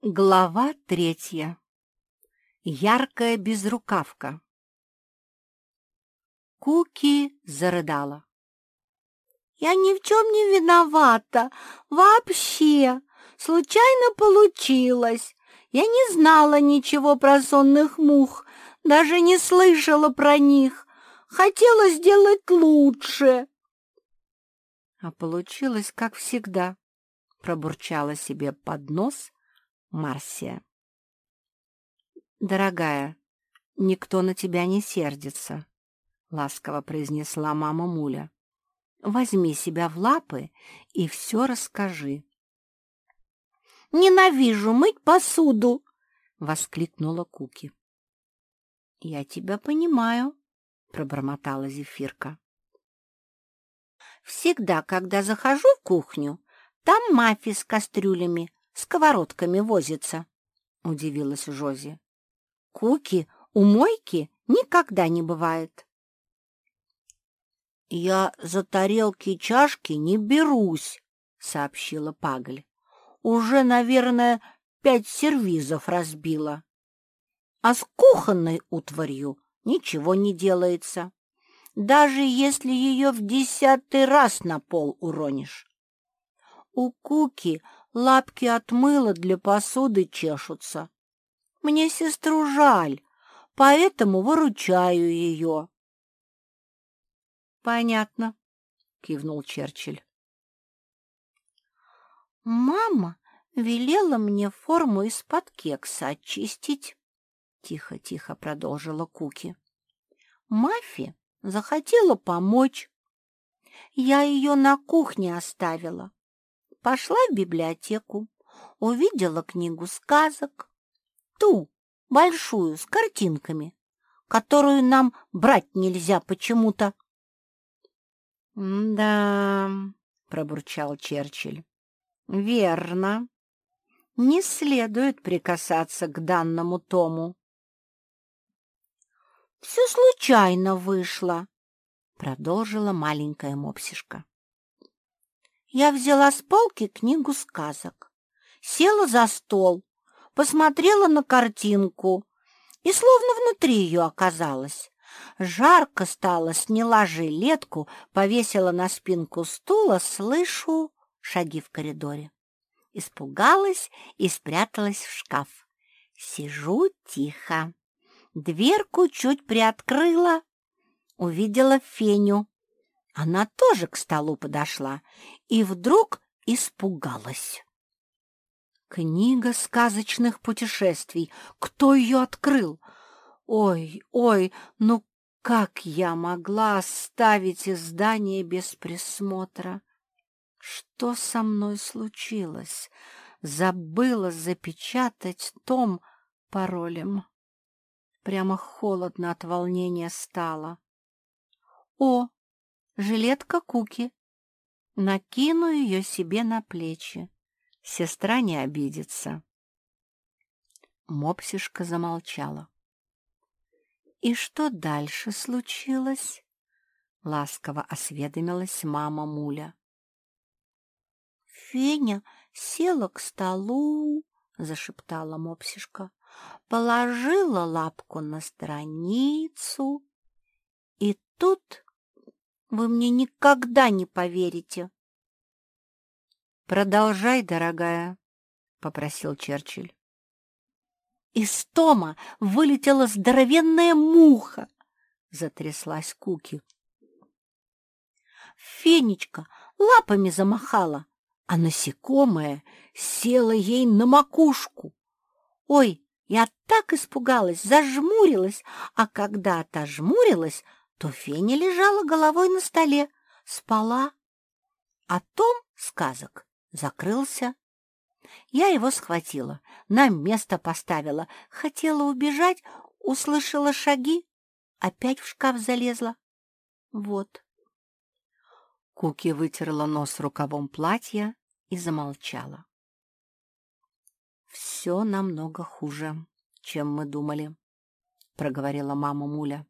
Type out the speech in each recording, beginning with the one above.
Глава третья. Яркая безрукавка. Куки зарыдала. «Я ни в чем не виновата. Вообще. Случайно получилось. Я не знала ничего про сонных мух, даже не слышала про них. Хотела сделать лучше». А получилось, как всегда, пробурчала себе под нос Марсия. «Дорогая, никто на тебя не сердится», — ласково произнесла мама Муля. «Возьми себя в лапы и все расскажи». «Ненавижу мыть посуду!» — воскликнула Куки. «Я тебя понимаю», — пробормотала Зефирка. «Всегда, когда захожу в кухню, там Мафи с кастрюлями, сковородками возится?» — удивилась Жози. «Куки у мойки никогда не бывает». «Я за тарелки и чашки не берусь», — сообщила Пагль. «Уже, наверное, пять сервизов разбила. А с кухонной утварью ничего не делается, даже если ее в десятый раз на пол уронишь. У Куки лапки от мыла для посуды чешутся. Мне сестру жаль, поэтому выручаю ее. — Понятно, — кивнул Черчилль. Мама велела мне форму из-под кекса очистить, — тихо-тихо продолжила Куки. Мафи захотела помочь. Я ее на кухне оставила. Пошла в библиотеку, увидела книгу сказок, ту, большую, с картинками, которую нам брать нельзя почему-то. — Да, — пробурчал Черчилль, — верно. Не следует прикасаться к данному тому. — Все случайно вышло, — продолжила маленькая мопсишка. Я взяла с полки книгу сказок, села за стол, посмотрела на картинку и словно внутри ее оказалась. Жарко стало, сняла жилетку, повесила на спинку стула, слышу шаги в коридоре. Испугалась и спряталась в шкаф. Сижу тихо. Дверку чуть приоткрыла, увидела Феню. Она тоже к столу подошла и вдруг испугалась. Книга сказочных путешествий. Кто ее открыл? Ой, ой, ну как я могла оставить издание без присмотра? Что со мной случилось? Забыла запечатать том паролем. Прямо холодно от волнения стало. О, жилетка Куки. Накину ее себе на плечи. Сестра не обидится. Мопсишка замолчала. «И что дальше случилось?» — ласково осведомилась мама Муля. «Феня села к столу», — зашептала мопсишка, положила лапку на страницу, и тут вы мне никогда не поверите. «Продолжай, дорогая», — попросил Черчилль. Из тома вылетела здоровенная муха, затряслась Куки. Фенечка лапами замахала, а насекомое село ей на макушку. Ой, я так испугалась, зажмурилась, а когда отожмурилась, то Феня лежала головой на столе, спала. А том сказок закрылся. Я его схватила, на место поставила, хотела убежать, услышала шаги, опять в шкаф залезла. Вот. Куки вытерла нос рукавом платья и замолчала. «Все намного хуже, чем мы думали», — проговорила мама Муля.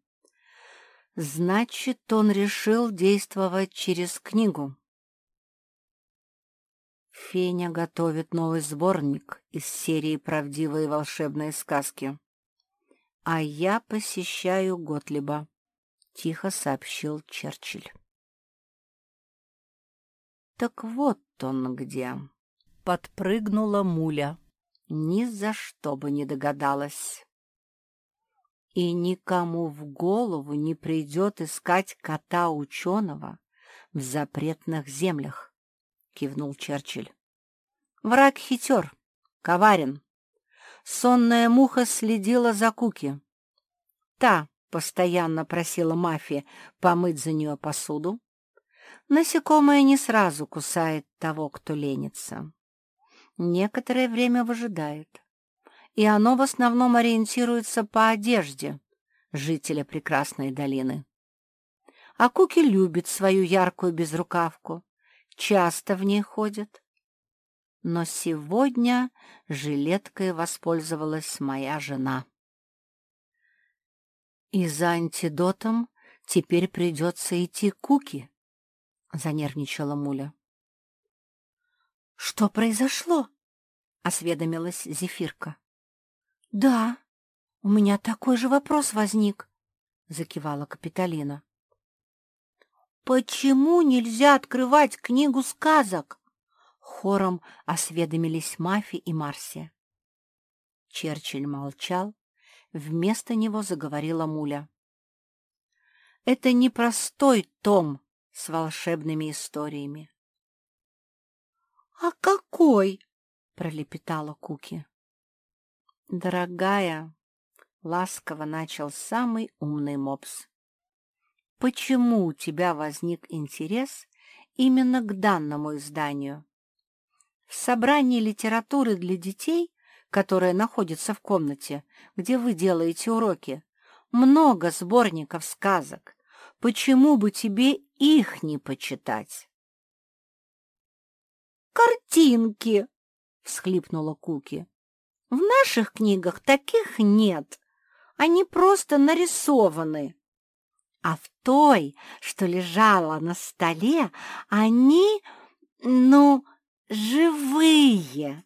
Значит, он решил действовать через книгу. Феня готовит новый сборник из серии «Правдивые волшебные сказки». «А я посещаю Готлиба», — тихо сообщил Черчилль. «Так вот он где!» — подпрыгнула муля. Ни за что бы не догадалась. И никому в голову не придет искать кота-ученого в запретных землях, — кивнул Черчилль. Враг хитер, коварен. Сонная муха следила за Куки. Та постоянно просила мафии помыть за нее посуду. Насекомое не сразу кусает того, кто ленится. Некоторое время выжидает. И оно в основном ориентируется по одежде жителя прекрасной долины. А Куки любит свою яркую безрукавку, часто в ней ходит. Но сегодня жилеткой воспользовалась моя жена. И за антидотом теперь придется идти Куки, — занервничала Муля. — Что произошло? — осведомилась Зефирка. — Да, у меня такой же вопрос возник, — закивала Капитолина. «Почему нельзя открывать книгу сказок?» Хором осведомились Мафи и Марсия. Черчилль молчал, вместо него заговорила Муля. «Это не простой том с волшебными историями». «А какой?» — пролепетала Куки. «Дорогая», — ласково начал самый умный мопс, почему у тебя возник интерес именно к данному изданию. В собрании литературы для детей, которое находится в комнате, где вы делаете уроки, много сборников сказок. Почему бы тебе их не почитать? «Картинки!» — всхлипнула Куки. «В наших книгах таких нет. Они просто нарисованы а в той, что лежала на столе, они, ну, живые.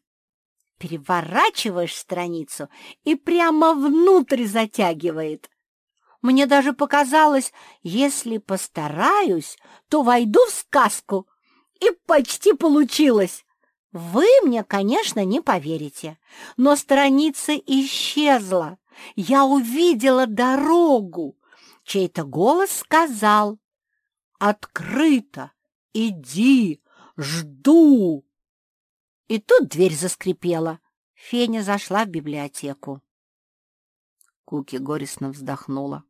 Переворачиваешь страницу и прямо внутрь затягивает. Мне даже показалось, если постараюсь, то войду в сказку. И почти получилось. Вы мне, конечно, не поверите, но страница исчезла. Я увидела дорогу, чей-то голос сказал «Открыто! Иди! Жду!» И тут дверь заскрипела. Феня зашла в библиотеку. Куки горестно вздохнула.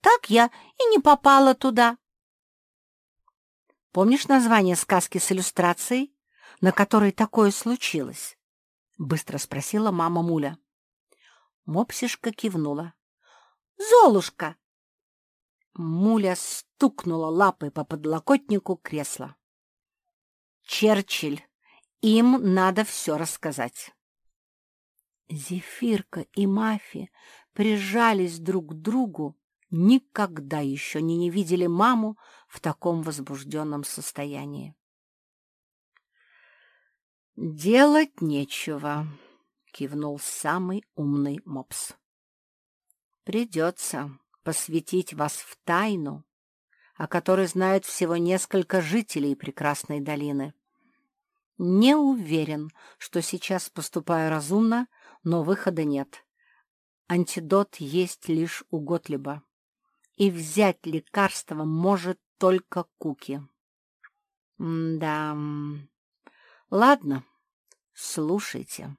«Так я и не попала туда». «Помнишь название сказки с иллюстрацией, на которой такое случилось?» — быстро спросила мама Муля. Мопсишка кивнула. «Золушка!» Муля стукнула лапой по подлокотнику кресла. «Черчилль, им надо все рассказать». Зефирка и Мафи прижались друг к другу, никогда еще не, не видели маму в таком возбужденном состоянии. «Делать нечего», — кивнул самый умный мопс. «Придется посвятить вас в тайну, о которой знают всего несколько жителей прекрасной долины. Не уверен, что сейчас поступаю разумно, но выхода нет. Антидот есть лишь у Готлиба, и взять лекарство может только Куки. Да, ладно, слушайте.